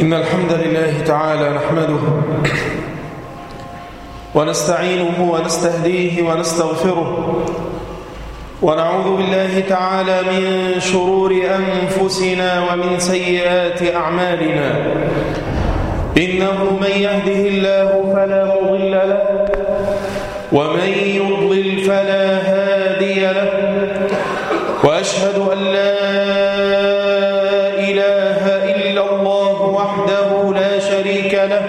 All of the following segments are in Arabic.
إن الحمد لله تعالى نحمده ونستعينه ونستهديه ونستغفره ونعوذ بالله تعالى من شرور أنفسنا ومن سيئات أعمالنا. إنه من يهده الله فلا مضل له ومن يضلل فلا هادي له وأشهد أن لا وحده لا شريك له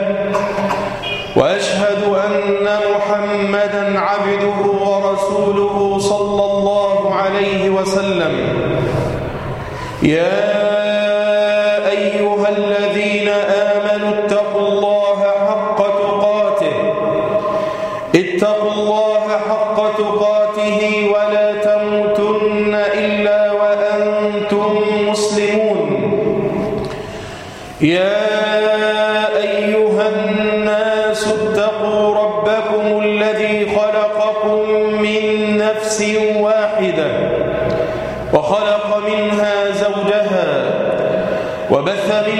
وأشهد أن محمدا عبده ورسوله صلى الله عليه وسلم. يا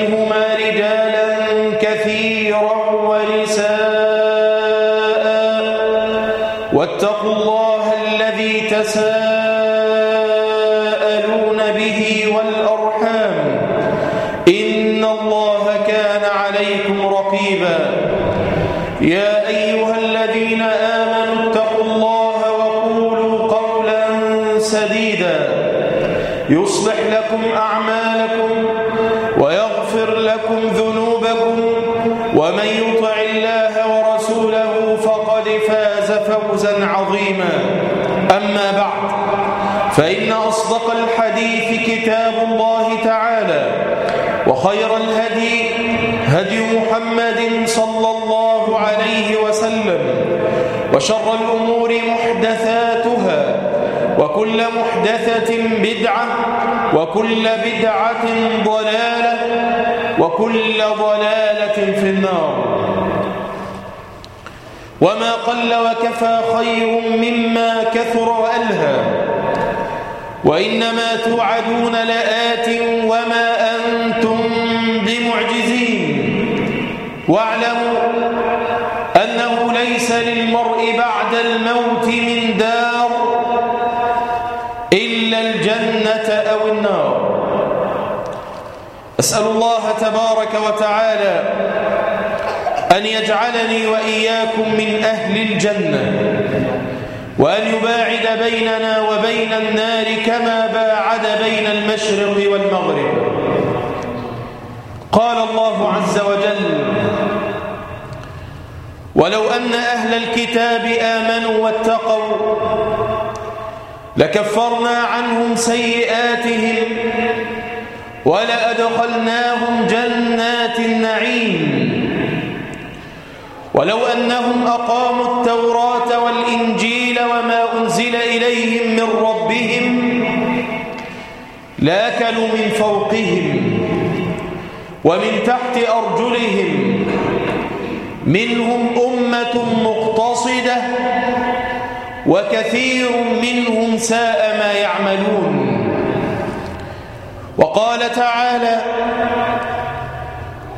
فيهما رجالا كثيرا ونساء. واتقوا الله الذي أما بعد فإن أصدق الحديث كتاب الله تعالى وخير الهدي هدي محمد صلى الله عليه وسلم وشر الأمور محدثاتها وكل محدثة بدعة وكل بدعة ضلالة وكل ضلالة في النار. وما قل وكفى خير مما كثر وألهى وإنما توعدون لآت وما أنتم بمعجزين واعلموا أنه ليس للمرء بعد الموت من دار إلا الجنة أو النار أسأل الله تبارك وتعالى أن يجعلني وإياكم من أهل الجنة وأن يباعد بيننا وبين النار كما باعد بين المشرق والمغرب. قال الله عز وجل ولو أن أهل الكتاب آمنوا واتقوا لكفرنا عنهم سيئاتهم ولأدخلناهم جنات النعيم. ولو أنهم أقاموا التوراة والإنجيل وما أنزل إليهم من ربهم لاكلوا من فوقهم ومن تحت أرجلهم منهم أمة مقتصدة وكثير منهم ساء ما يعملون وقال تعالى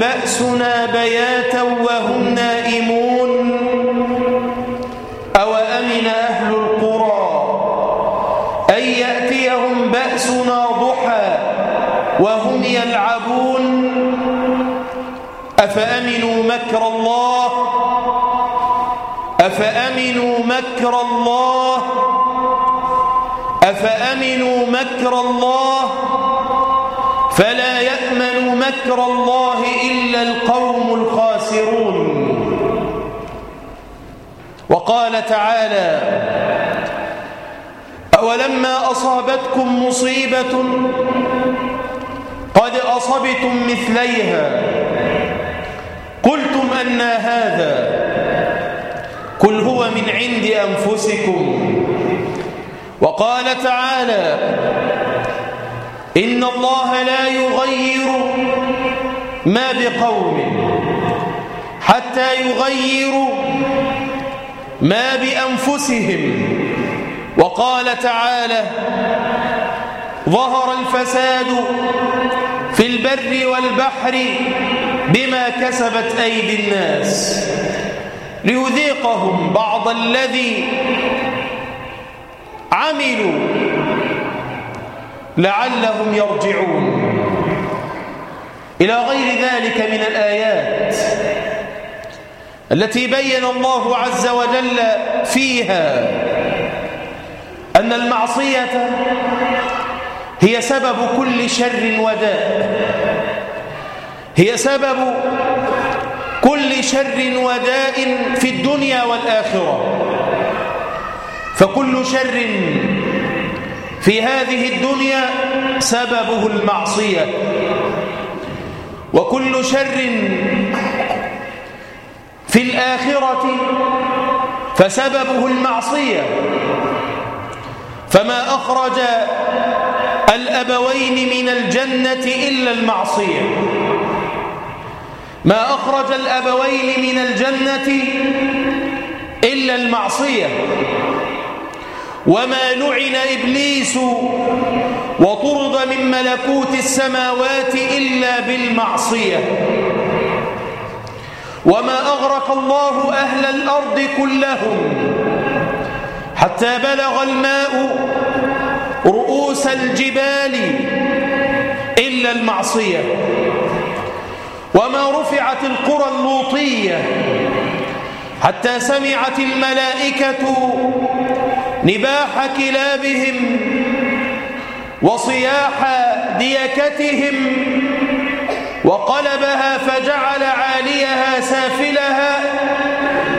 بأسنا بياتا وهم نائمون. أو أمن أهل القرى أن يأتيهم بأسنا ضحى وهم يلعبون؟ أفأمنوا مكر الله؟ أفأمنوا مكر الله؟ أفأمنوا مكر الله؟ ذكر الله إلا القوم الخاسرون. وقال تعالى أولما أصابتكم مصيبة قد أصبتم مثليها. قلتم أن هذا قل هو من عند أنفسكم. وقال تعالى إن الله لا يغير ما بقوم حتى يغيروا ما بأنفسهم. وقال تعالى ظهر الفساد في البر والبحر بما كسبت أيدي الناس ليذيقهم بعض الذي عملوا لعلهم يرجعون. إلى غير ذلك من الآيات التي بين الله عز وجل فيها أن المعصية هي سبب كل شر وداء. هي سبب كل شر وداء في الدنيا والآخرة. فكل شر في هذه الدنيا سببه المعصية. وكل شر في الآخرة فسببه المعصية. فما أخرج الأبوين من الجنة إلا المعصية. ما أخرج الأبوين من الجنة إلا المعصية. وما لعن إبليس وطرد من ملكوت السماوات إلا بالمعصية وما أغرق الله أهل الأرض كلهم حتى بلغ الماء رؤوس الجبال إلا المعصية وما رفعت القرى اللوطية حتى سمعت الملائكة نباح كلابهم وصياح ديكتهم وقلبها فجعل عاليها سافلها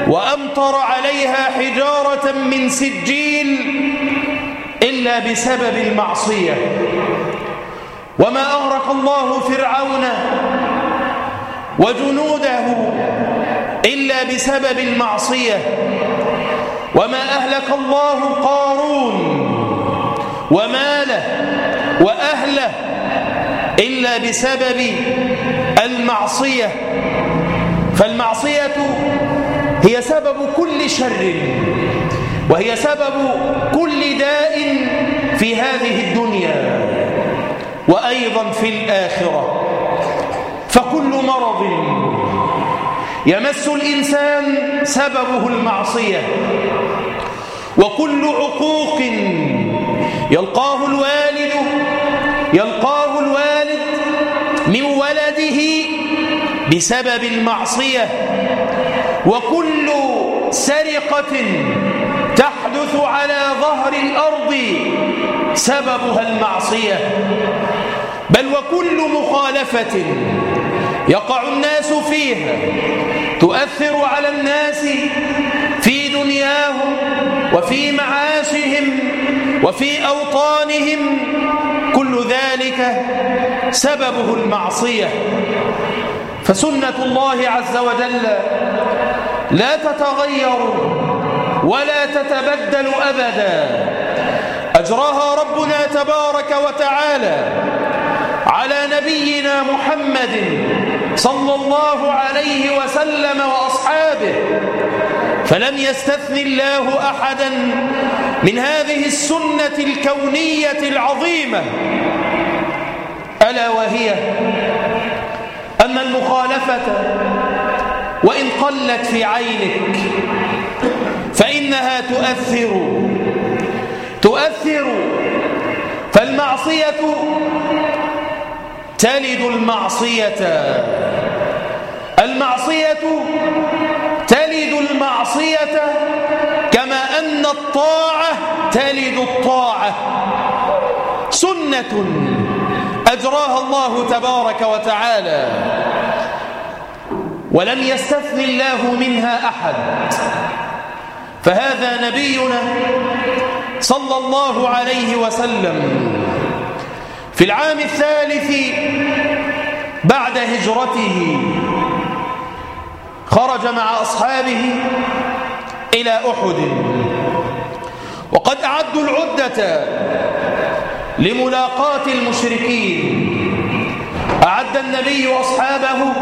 وأمطر عليها حجارة من سجيل إلا بسبب المعصية. وما أغرق الله فرعون وجنوده إلا بسبب المعصية. وما أهلك الله قارون وماله وأهله إلا بسبب المعصية فالمعصية هي سبب كل شر وهي سبب كل داء في هذه الدنيا وأيضا في الآخرة فكل مرض يمس الإنسان سببه المعصية. وكل عقوق يلقاه الوالد يلقاه الوالد من ولده بسبب المعصية. وكل سرقة تحدث على ظهر الأرض سببها المعصية. بل وكل مخالفة يقع الناس فيها. تؤثر على الناس في دنياهم وفي معاشهم وفي أوطانهم. كل ذلك سببه المعصية. فسنة الله عز وجل لا تتغير ولا تتبدل أبدا. أجراها ربنا تبارك وتعالى على نبينا محمد صلى الله عليه وسلم وأصحابه فلم يستثن الله أحدا من هذه السنة الكونية العظيمة. ألا وهي أن المخالفة وإن قلت في عينك فإنها تؤثر تؤثر فالمعصية تلد المعصية. المعصية تلد المعصية كما أن الطاعة تلد الطاعة. سنة أجراها الله تبارك وتعالى. ولم يستثن الله منها أحد. فهذا نبينا صلى الله عليه وسلم في العام الثالث بعد هجرته خرج مع أصحابه إلى أحد. وقد أعدوا العدة لملاقاة المشركين. أعد النبي وأصحابه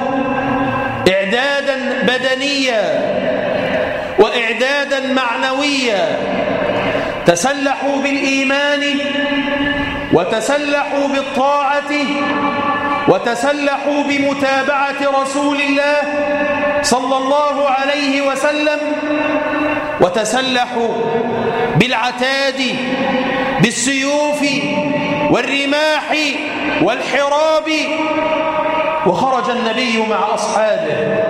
إعدادا بدنيا وإعدادا معنويا. تسلحوا بالإيمان وتسلحوا بالطاعة وتسلحوا بمتابعة رسول الله صلى الله عليه وسلم وتسلحوا بالعتاد بالسيوف والرماح والحراب. وخرج النبي مع أصحابه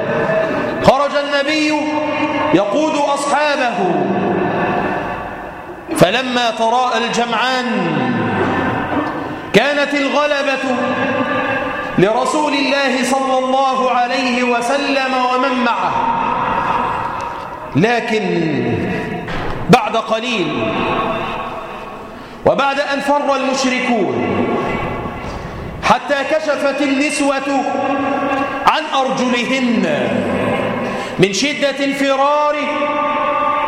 خرج النبي يقود أصحابه. فلما تراءى الجمعان كانت الغلبة لرسول الله صلى الله عليه وسلم ومن معه. لكن بعد قليل وبعد أن فر المشركون حتى كشفت النسوة عن أرجلهن من شدة الفرار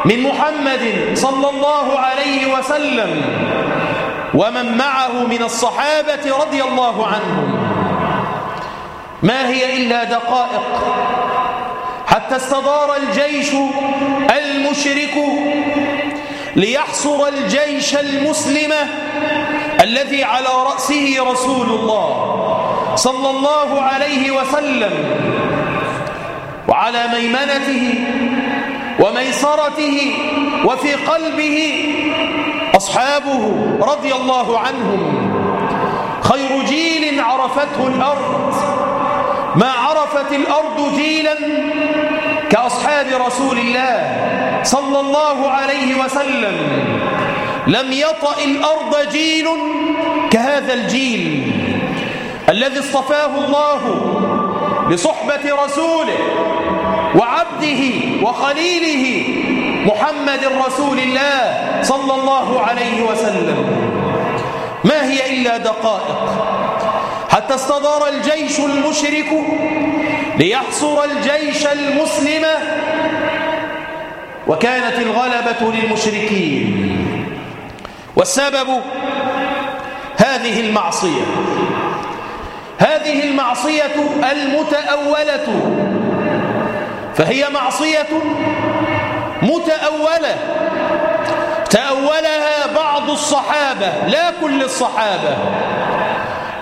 من محمد صلى الله عليه وسلم ومن معه من الصحابة رضي الله عنهم. ما هي إلا دقائق. حتى استدار الجيش المشرك ليحصر الجيش المسلم الذي على رأسه رسول الله صلى الله عليه وسلم وعلى ميمنته وميصرته وفي قلبه أصحابه رضي الله عنهم. خير جيل عرفته الأرض. ما عرفت الأرض جيلا كأصحاب رسول الله صلى الله عليه وسلم. لم يطأ الأرض جيل كهذا الجيل الذي اصطفاه الله لصحبة رسوله وعبده وخليله محمد رسول الله صلى الله عليه وسلم. ما هي إلا دقائق؟ حتى استدار الجيش المشرك ليحصر الجيش المسلم وكانت الغلبة للمشركين. والسبب هذه المعصية. هذه المعصية المتأولة. فهي معصية تأوله. تأولها بعض الصحابة لا كل الصحابة.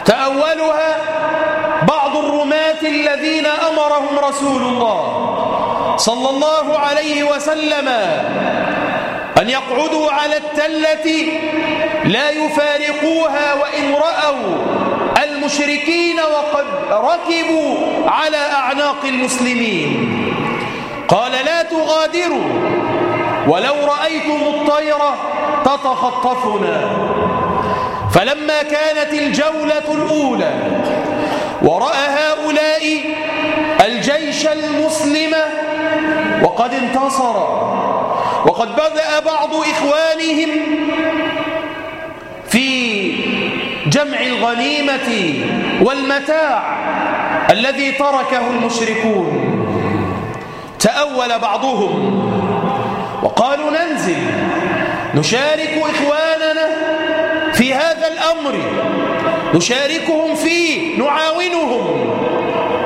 تأولها بعض الرماة الذين أمرهم رسول الله صلى الله عليه وسلم أن يقعدوا على التلة لا يفارقوها وإن رأوا المشركين وقد ركبوا على أعناق المسلمين. قال لا تغادروا. ولو رأيتم الطيرة تتخطفنا. فلما كانت الجولة الأولى ورأى هؤلاء الجيش المسلم وقد انتصر. وقد بدأ بعض إخوانهم في جمع الغنيمة والمتاع الذي تركه المشركون. تأول بعضهم. وقالوا ننزل. نشارك إخواننا في هذا الأمر. نشاركهم فيه. نعاونهم.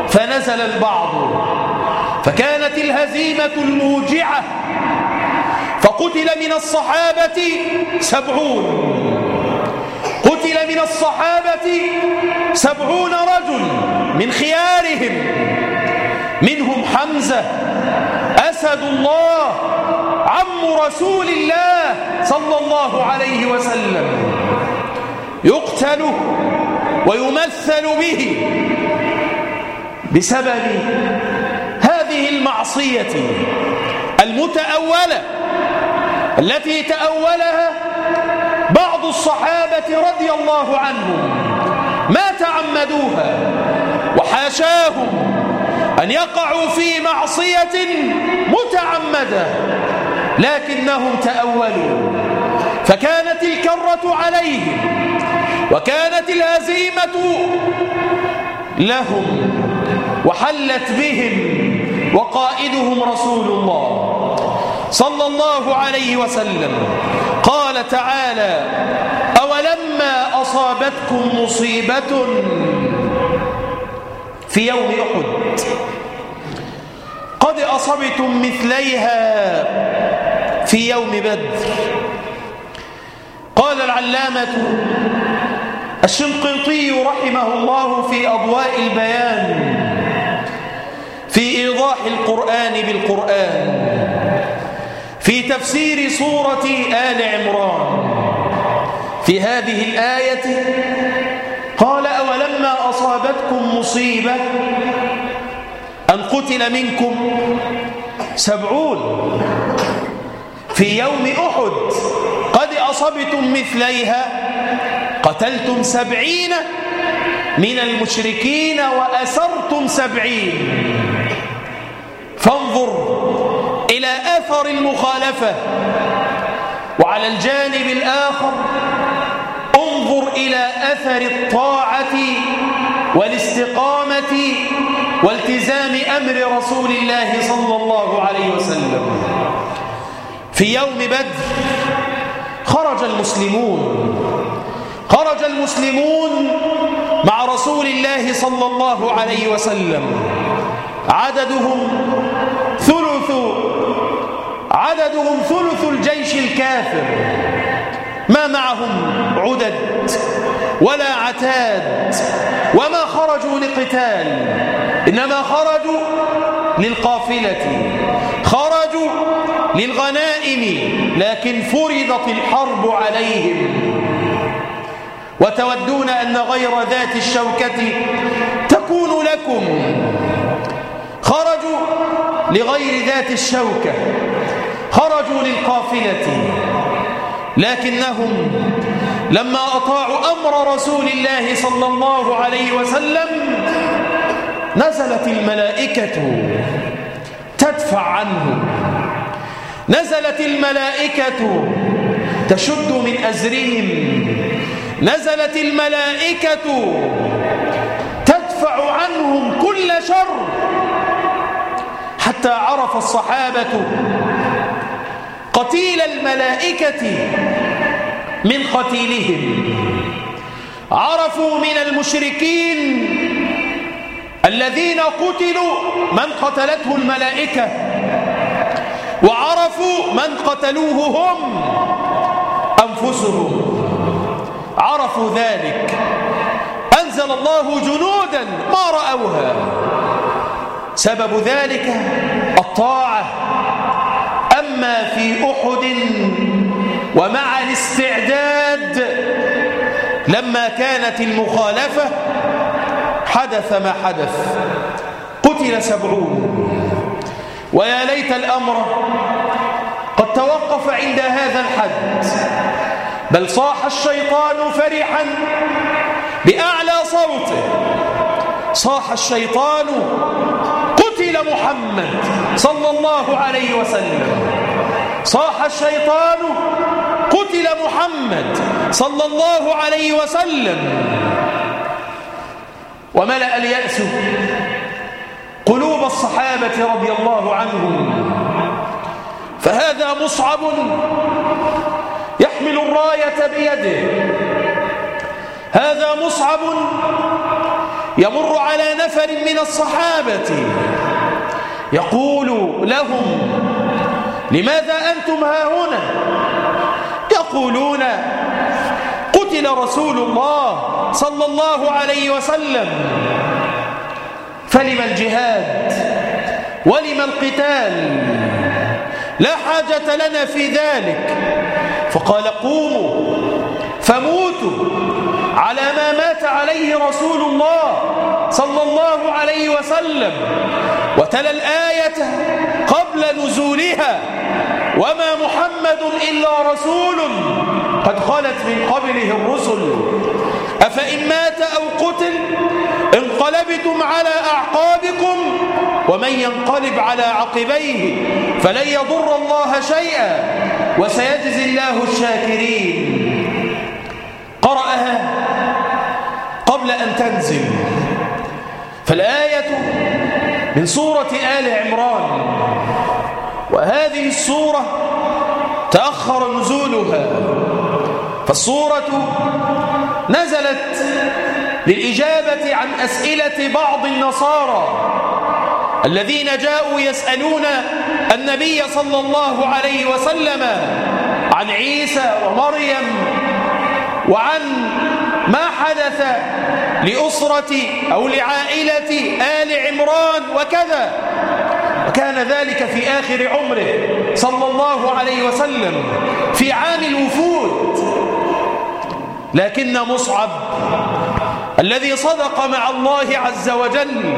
فنزل البعض. فكانت الهزيمة الموجعة. فقتل من الصحابة سبعون. قتل من الصحابة سبعون رجل من خيارهم. منهم حمزة أسد الله عم رسول الله صلى الله عليه وسلم. يقتل ويمثل به بسبب هذه المعصية المتأولة التي تأولها بعض الصحابة رضي الله عنهم. ما تعمدوها وحاشاهم أن يقعوا في معصية متعمدة لكنهم تأولوا. فكانت الكرة عليهم وكانت الهزيمة لهم وحلت بهم وقائدهم رسول الله صلى الله عليه وسلم. قال تعالى أولما أصابتكم مصيبة؟ في يوم أحد. قد أصبتم مثليها في يوم بدر. قال العلامة الشنقيطي رحمه الله في أضواء البيان في إيضاح القرآن بالقرآن في تفسير سورة آل عمران في هذه الآية أصابتكم مصيبة أن قتل منكم سبعون في يوم أحد قد أصبتم مثليها قتلتم سبعين من المشركين وأسرتم سبعين فانظر إلى أثر المخالفة وعلى الجانب الآخر انظر إلى أثر الطاعة والاستقامة والتزام أمر رسول الله صلى الله عليه وسلم. في يوم بدر خرج المسلمون خرج المسلمون مع رسول الله صلى الله عليه وسلم. عددهم ثلث عددهم ثلث الجيش الكافر. ما معهم عدد؟ ولا عتاد وما خرجوا لقتال إنما خرجوا للقافلة خرجوا للغنائم لكن فرضت الحرب عليهم وتودون أن غير ذات الشوكة تكون لكم خرجوا لغير ذات الشوكة خرجوا للقافلة لكنهم لما أطاعوا أمر رسول الله صلى الله عليه وسلم نزلت الملائكة تدفع عنه. نزلت الملائكة تشد من أزرهم. نزلت الملائكة تدفع عنهم كل شر. حتى عرف الصحابة قتيل الملائكة من قتيلهم. عرفوا من المشركين الذين قتلوا من قتلته الملائكة. وعرفوا من قتلوه هم أنفسهم. عرفوا ذلك. أنزل الله جنودا ما رأوها. سبب ذلك الطاعة. أما في أحد ومع الاستعداد لما كانت المخالفة حدث ما حدث. قتل سبعون. ويا ليت الأمر قد توقف عند هذا الحد. بل صاح الشيطان فرحا بأعلى صوته. صاح الشيطان قتل محمد صلى الله عليه وسلم. صاح الشيطان قتل محمد صلى الله عليه وسلم. وملأ اليأس قلوب الصحابة رضي الله عنهم. فهذا مصعب يحمل الراية بيده. هذا مصعب يمر على نفر من الصحابة. يقول لهم لماذا أنتم هاهنا؟ تقولون قتل رسول الله صلى الله عليه وسلم. فلم الجهاد؟ ولم القتال؟ لا حاجة لنا في ذلك. فقال قوموا فموتوا على ما مات عليه رسول الله صلى الله عليه وسلم. وتلا الآية قبل نزولها. وما محمد إلا رسول قد خلت من قبله الرسل أفإن مات أو قتل انقلبتم على أعقابكم ومن ينقلب على عقبيه فلن يضر الله شيئا وسيجزي الله الشاكرين قرأها قبل أن تنزل فالآية من سورة آل عمران وهذه السورة تأخر نزولها. فالسورة نزلت للإجابة عن أسئلة بعض النصارى الذين جاءوا يسألون النبي صلى الله عليه وسلم عن عيسى ومريم وعن ما حدث لأسرة أو لعائلة آل عمران وكذا. وكان ذلك في آخر عمره صلى الله عليه وسلم في عام الوفود. لكن مصعب الذي صدق مع الله عز وجل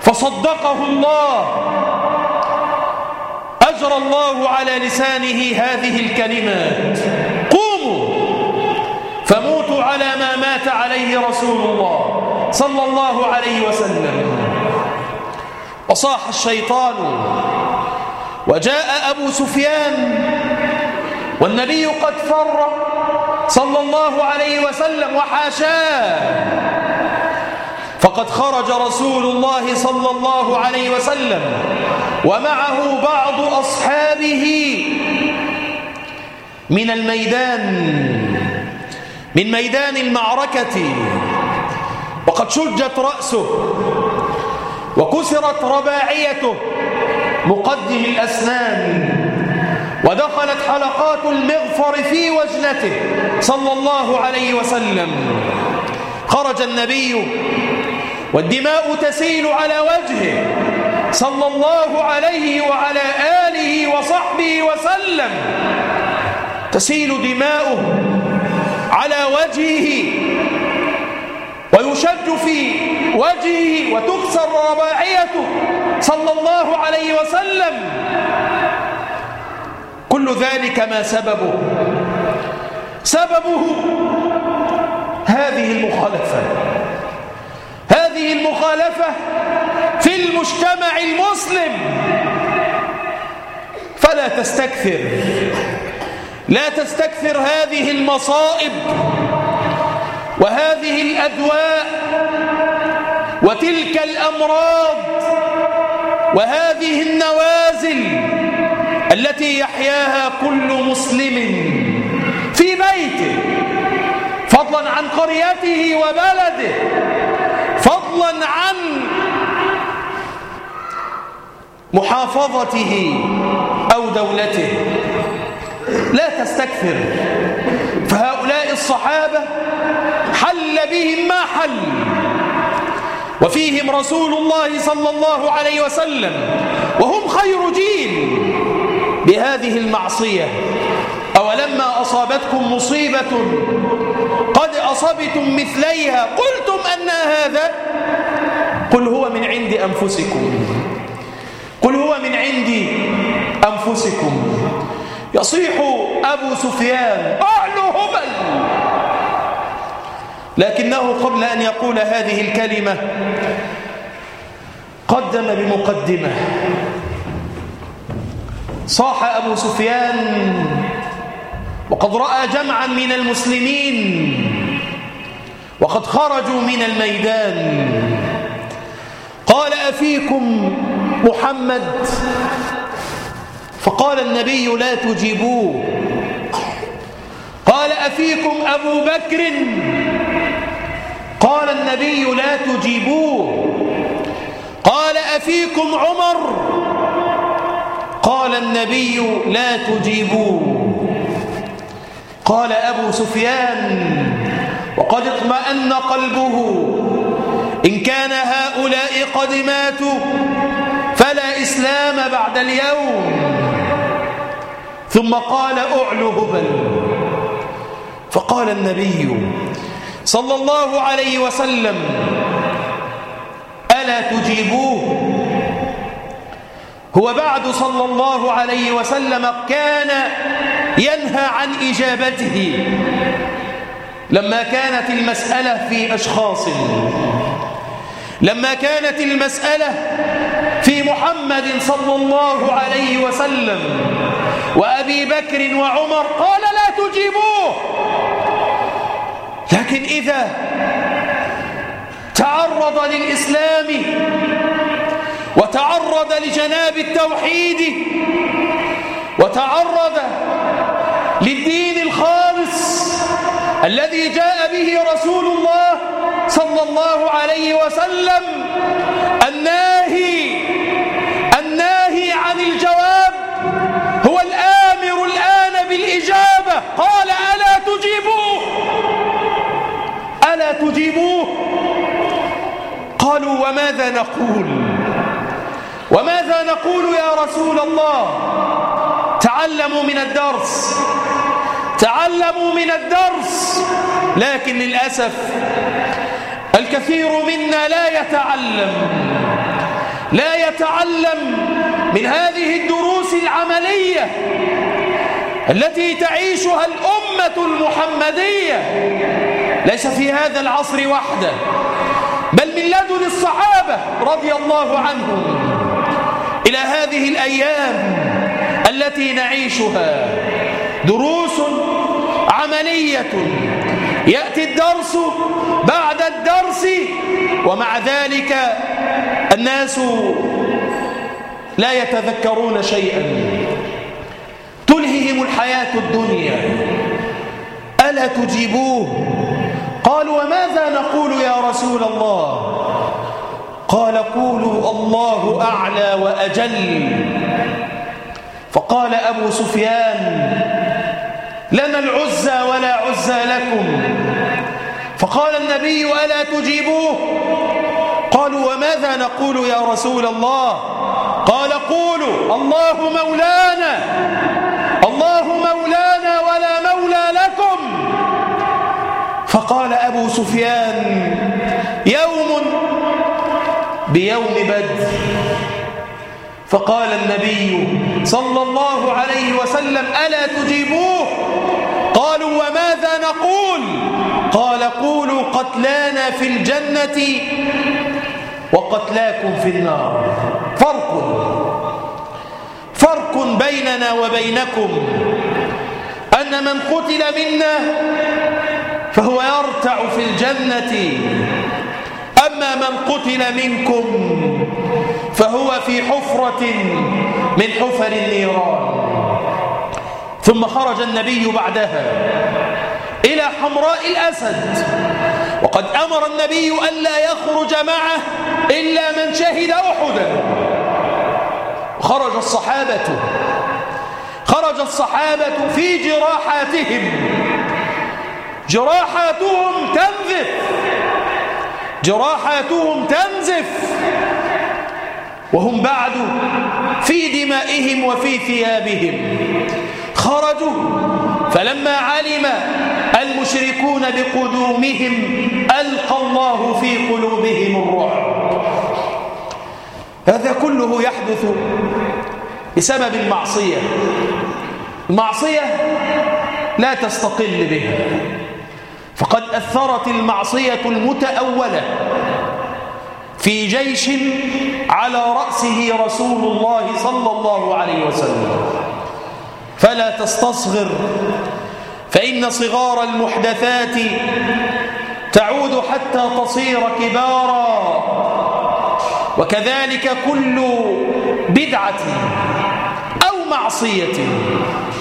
فصدقه الله أجر الله على لسانه هذه الكلمات. قوموا فموتوا على ما مات عليه رسول الله صلى الله عليه وسلم. وصاح الشيطان. وجاء أبو سفيان والنبي قد فر صلى الله عليه وسلم وحاشاه. فقد خرج رسول الله صلى الله عليه وسلم ومعه بعض أصحابه من الميدان من ميدان المعركة. وقد شجت رأسه. وكسرت رباعيته مقده الأسنان ودخلت حلقات المغفر في وجنته صلى الله عليه وسلم. خرج النبي والدماء تسيل على وجهه صلى الله عليه وعلى آله وصحبه وسلم. تسيل دماؤه على وجهه ويشج في وجهه وتكسر رباعيته. صلى الله عليه وسلم. كل ذلك ما سببه. سببه هذه المخالفة. هذه المخالفة في المجتمع المسلم. فلا تستكثر. لا تستكثر هذه المصائب. وهذه الأدواء وتلك الأمراض وهذه النوازل التي يحياها كل مسلم في بيته فضلا عن قريته وبلده فضلا عن محافظته أو دولته. لا تستكثر. فهؤلاء الصحابة بهم ما حل. وفيهم رسول الله صلى الله عليه وسلم. وهم خير جيل بهذه المعصية. أولما أصابتكم مصيبة قد أصبتم مثليها. قلتم أن هذا قل هو من عند أنفسكم. قل هو من عند أنفسكم. يصيح أبو سفيان. أعلم لكنه قبل أن يقول هذه الكلمة قدم بمقدمة. صاح أبو سفيان وقد رأى جمعا من المسلمين وقد خرجوا من الميدان. قال أفيكم محمد؟ فقال النبي لا تجيبوه. قال أفيكم أبو بكر؟ قال النبي لا تجيبوه. قال أفيكم عمر؟ قال النبي لا تجيبوه. قال أبو سفيان وقد اطمأن قلبه. إن كان هؤلاء قد ماتوا فلا إسلام بعد اليوم. ثم قال أعلو هبل. فقال النبي صلى الله عليه وسلم ألا تجيبوه؟ هو بعد صلى الله عليه وسلم كان ينهى عن إجابته. لما كانت المسألة في أشخاص لما كانت المسألة في محمد صلى الله عليه وسلم وأبي بكر وعمر قال لا تجيبوه. لكن إذا تعرض للإسلام وتعرض لجناب التوحيد وتعرض للدين الخالص الذي جاء به رسول الله صلى الله عليه وسلم الناهي الناهي عن الجواب هو الآمر الآن بالإجابة. قال وماذا نقول؟ وماذا نقول يا رسول الله؟ تعلموا من الدرس. تعلموا من الدرس. لكن للأسف الكثير منا لا يتعلم. لا يتعلم من هذه الدروس العملية التي تعيشها الأمة المحمدية. ليس في هذا العصر وحده. بل من لدن الصحابة رضي الله عنهم إلى هذه الأيام التي نعيشها دروس عملية. يأتي الدرس بعد الدرس ومع ذلك الناس لا يتذكرون شيئا. تلههم الحياة الدنيا. ألا تجيبوه؟ قالوا وماذا نقول يا رسول الله؟ قال قولوا الله أعلى وأجل. فقال أبو سفيان لنا العزى ولا عزى لكم. فقال النبي ألا تجيبوه؟ قالوا وماذا نقول يا رسول الله؟ قال قولوا الله مولانا. الله سفيان. يوم بيوم بدر. فقال النبي صلى الله عليه وسلم ألا تجيبوه؟ قالوا وماذا نقول؟ قال قولوا قتلانا في الجنة وقتلاكم في النار. فرق فرق بيننا وبينكم أن من قتل منا فهو يرتع في الجنة أما من قتل منكم فهو في حفرة من حفر النيران ثم خرج النبي بعدها إلى حمراء الأسد وقد أمر النبي أن لا يخرج معه إلا من شهد أحدا خرج الصحابة خرج الصحابة في جراحاتهم جراحاتهم تنزف. جراحاتهم تنزف. وهم بعد في دمائهم وفي ثيابهم. خرجوا. فلما علم المشركون بقدومهم ألقى الله في قلوبهم الرعب هذا كله يحدث بسبب المعصية. المعصية لا تستقل بها. فقد أثرت المعصية المتأولة في جيش على رأسه رسول الله صلى الله عليه وسلم. فلا تستصغر فإن صغار المحدثات تعود حتى تصير كبارا. وكذلك كل بدعة أو معصية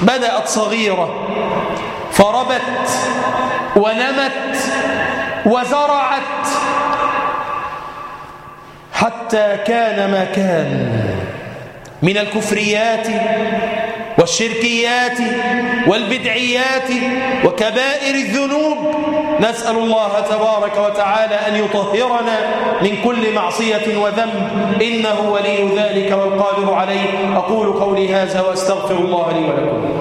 بدأت صغيرة فربت ونمت وزرعت حتى كان ما كان من الكفريات والشركيات والبدعيات وكبائر الذنوب. نسأل الله تبارك وتعالى أن يطهرنا من كل معصية وذنب. إنه ولي ذلك والقادر عليه. أقول قولي هذا وأستغفر الله لي ولكم.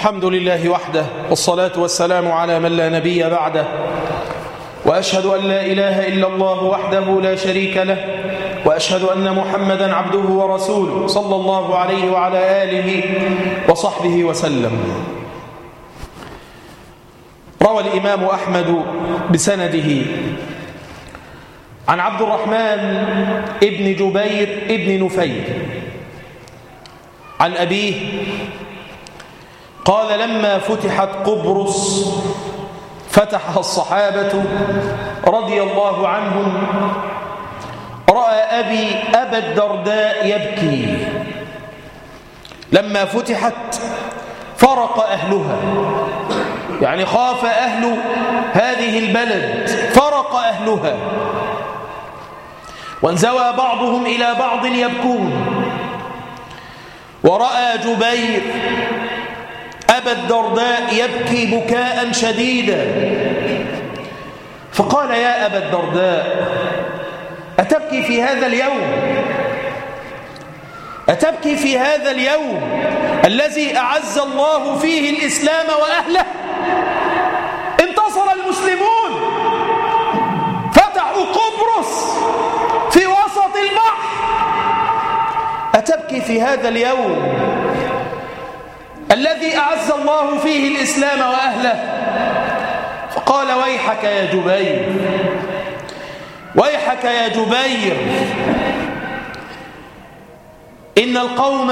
الحمد لله وحده والصلاة والسلام على من لا نبي بعده. وأشهد أن لا إله إلا الله وحده لا شريك له وأشهد أن محمدا عبده ورسوله صلى الله عليه وعلى آله وصحبه وسلم. روى الإمام أحمد بسنده عن عبد الرحمن ابن جبير ابن نفير عن أبيه قال لما فتحت قبرص فتحها الصحابة رضي الله عنهم رأى أبي أبا الدرداء يبكي. لما فتحت فرق أهلها. يعني خاف أهل هذه البلد فرق أهلها. وانزوى بعضهم إلى بعض يبكون. ورأى جبير أبا الدرداء يبكي بكاء شديدا فقال يا أبا الدرداء أتبكي في هذا اليوم؟ أتبكي في هذا اليوم الذي أعز الله فيه الإسلام وأهله؟ انتصر المسلمون. فتحوا قبرص في وسط البحر أتبكي في هذا اليوم الذي أعز الله فيه الإسلام وأهله. فقال ويحك يا جبير. ويحك يا جبير. إن القوم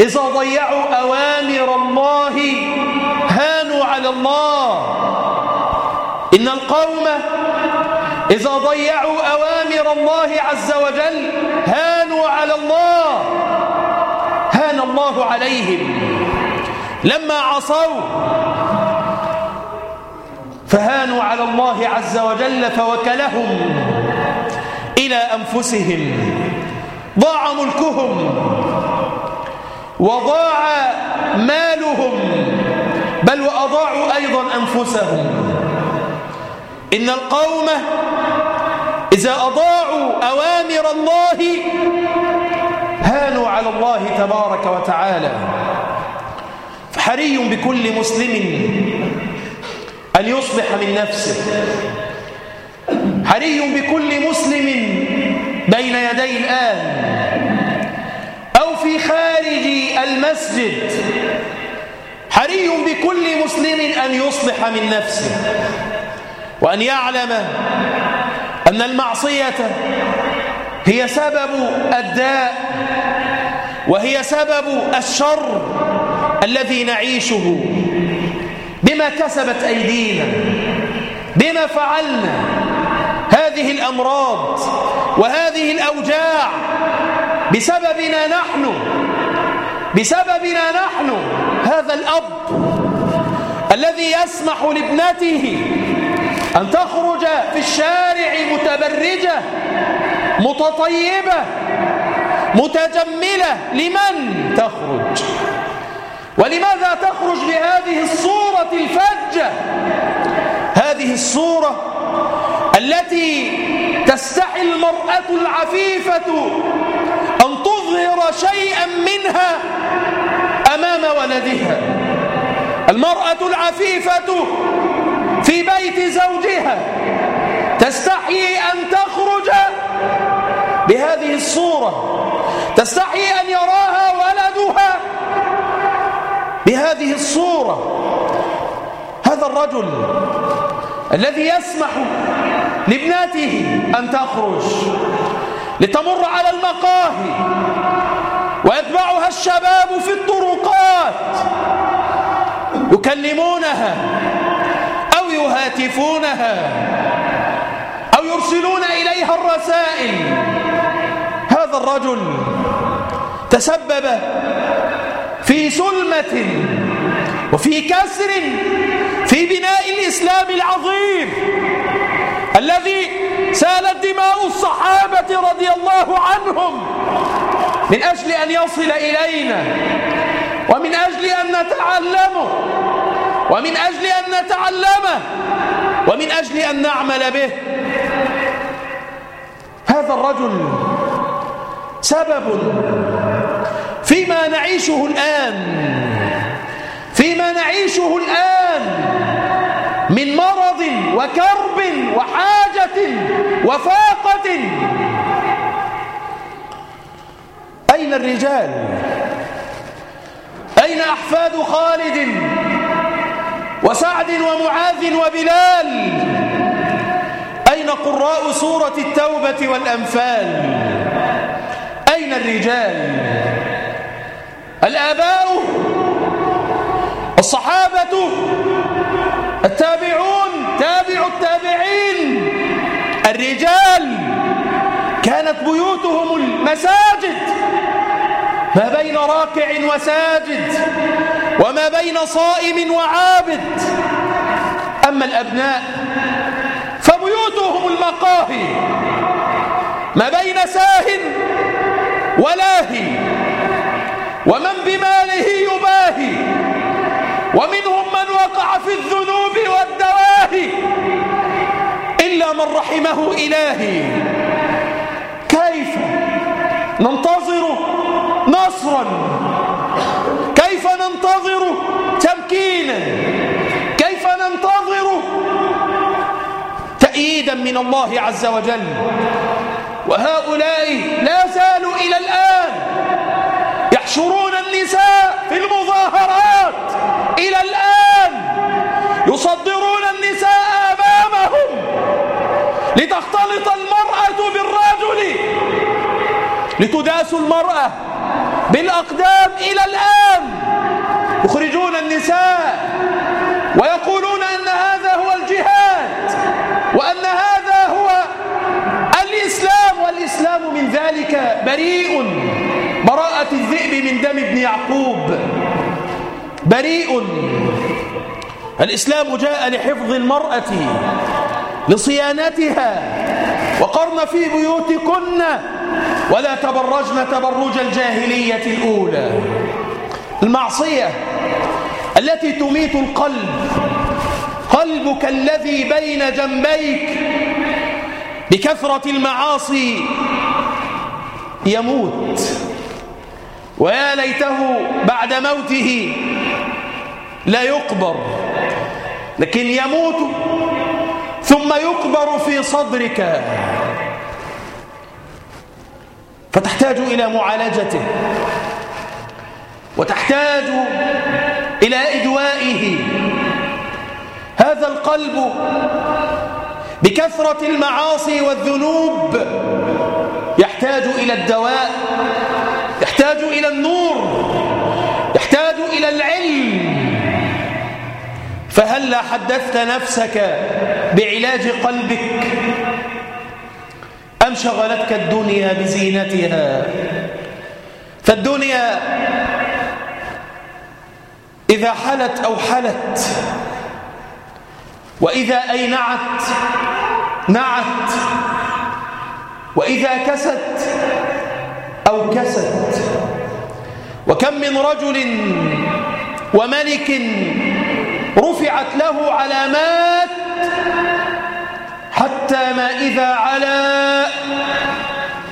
إذا ضيعوا أوامر الله هانوا على الله. إن القوم إذا ضيعوا أوامر الله عز وجل هانوا على الله. من الله عليهم. لما عصوا فهانوا على الله عز وجل فوكلهم إلى أنفسهم. ضاع ملكهم وضاع مالهم بل وأضاعوا أيضا أنفسهم. إن القوم إذا أضاعوا أوامر الله على الله تبارك وتعالى. فحري بكل مسلم أن يصلح من نفسه. حري بكل مسلم بين يدي الآن أو في خارج المسجد. حري بكل مسلم أن يصلح من نفسه. وأن يعلم أن المعصية هي سبب الداء وهي سبب الشر الذي نعيشه. بما كسبت أيدينا بما فعلنا. هذه الأمراض وهذه الأوجاع بسببنا نحن بسببنا نحن هذا الأب الذي يسمح لابنته أن تخرج في الشارع متبرجة متطيبة. متجملة. لمن تخرج؟ ولماذا تخرج بهذه الصورة الفجة؟ هذه الصورة التي تستحي المرأة العفيفة أن تظهر شيئا منها أمام ولدها. المرأة العفيفة في بيت زوجها تستحي أن تخرج الصورة. تستحي أن يراها ولدها بهذه الصورة. هذا الرجل الذي يسمح لابنته أن تخرج لتمر على المقاهي ويتبعها الشباب في الطرقات يكلمونها أو يهاتفونها أو يرسلون إليها الرسائل. هذا الرجل تسبب في سلمة وفي كسر في بناء الإسلام العظيم الذي سالت دماء الصحابة رضي الله عنهم من أجل أن يصل إلينا ومن أجل أن نتعلمه ومن أجل أن نتعلمه ومن أجل أن نعمل به هذا الرجل سبب فيما نعيشه الآن فيما نعيشه الآن من مرض وكرب وحاجة وفاقة. أين الرجال؟ أين أحفاد خالد وسعد ومعاذ وبلال؟ أين قراء سورة التوبة والأنفال؟ أين الرجال. الآباء الصحابة التابعون تابع التابعين. الرجال كانت بيوتهم المساجد. ما بين راكع وساجد وما بين صائم وعابد. أما الأبناء فبيوتهم المقاهي. ما بين ساه ولاهي ومن بماله يباهي ومنهم من وقع في الذنوب والدواهي إلا من رحمه إلهي. كيف ننتظر نصرا؟ كيف ننتظر تمكينا؟ كيف ننتظر تأييدا من الله عز وجل؟ وهؤلاء لا زالوا إلى الآن يحشرون النساء في المظاهرات. إلى الآن يصدرون النساء أمامهم لتختلط المرأة بالرجل لتداس المرأة بالأقدام. إلى الآن يخرجون النساء بريء براءة الذئب من دم ابن يعقوب بريء الإسلام جاء لحفظ المرأة لصيانتها وقرن في بيوتكن ولا تبرجن تبرج الجاهلية الأولى. المعصية التي تميت القلب قلبك الذي بين جنبيك بكثرة المعاصي يموت. ويا ليته بعد موته لا يقبر. لكن يموت ثم يقبر في صدرك. فتحتاج إلى معالجته. وتحتاج إلى إدوائه. هذا القلب بكثرة المعاصي والذنوب يحتاج إلى الدواء يحتاج إلى النور يحتاج إلى العلم. فهلا حدثت نفسك بعلاج قلبك أم شغلتك الدنيا بزينتها؟ فالدنيا إذا حلت أو حلت وإذا أي نعت نعت وإذا كست أو كست وكم من رجل وملك رفعت له علامات حتى ما إذا علا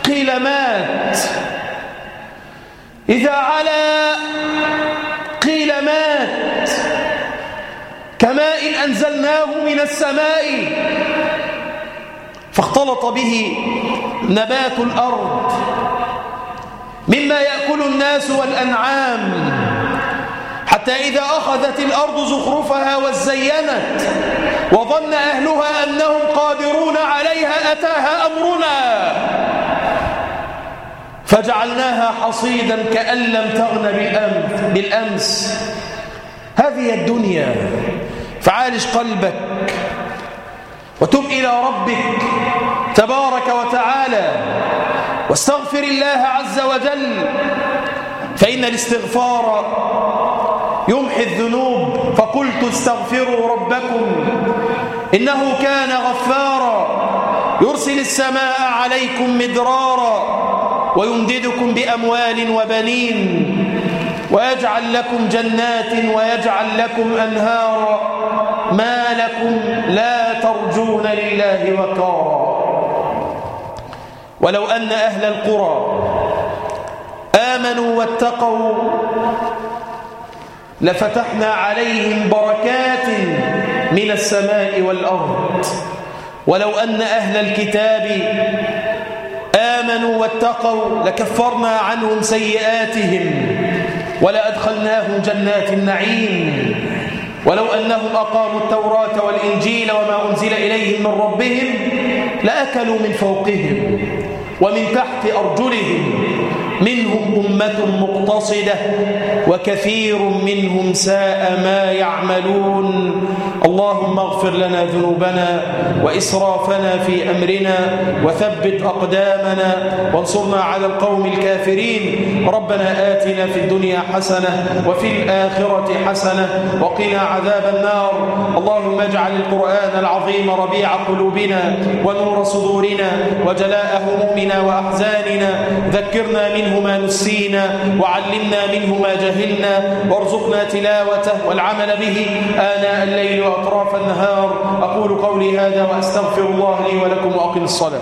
قيل مات. إذا علا قيل مات كماء أنزلناه من السماء فاختلط به نبات الأرض مما يأكل الناس والأنعام حتى إذا أخذت الأرض زخرفها وزينت وظن أهلها أنهم قادرون عليها أتاها أمرنا فجعلناها حصيدا كأن لم تغن بالأمس. هذه الدنيا فعالج قلبك وتب إلى ربك تبارك وتعالى واستغفر الله عز وجل فإن الاستغفار يمحي الذنوب. فقلت استغفروا ربكم إنه كان غفارا يرسل السماء عليكم مدرارا ويمددكم بأموال وبنين. ويجعل لكم جنات ويجعل لكم أنهارا ما لكم لا ترجون لله وكارا ولو أن أهل القرى آمنوا واتقوا لفتحنا عليهم بركات من السماء والأرض ولو أن أهل الكتاب آمنوا واتقوا لكفرنا عنهم سيئاتهم ولأدخلناهم جنات النعيم. ولو أنهم أقاموا التوراة والإنجيل وما أنزل إليهم من ربهم لأكلوا من فوقهم ومن تحت أرجلهم. منهم أمة مقتصدة وكثير منهم ساء ما يعملون. اللهم اغفر لنا ذنوبنا وإسرافنا في أمرنا وثبت أقدامنا وانصرنا على القوم الكافرين. ربنا آتنا في الدنيا حسنة وفي الآخرة حسنة وقنا عذاب النار. اللهم اجعل القرآن العظيم ربيع قلوبنا ونور صدورنا وجلاء همومنا وأحزاننا. ذكرنا منه منه ما نسينا وعلمنا منه ما جهلنا وارزقنا تلاوته والعمل به آناء الليل وأطراف النهار. أقول قولي هذا وأستغفر الله لي ولكم وأقل الصلاة.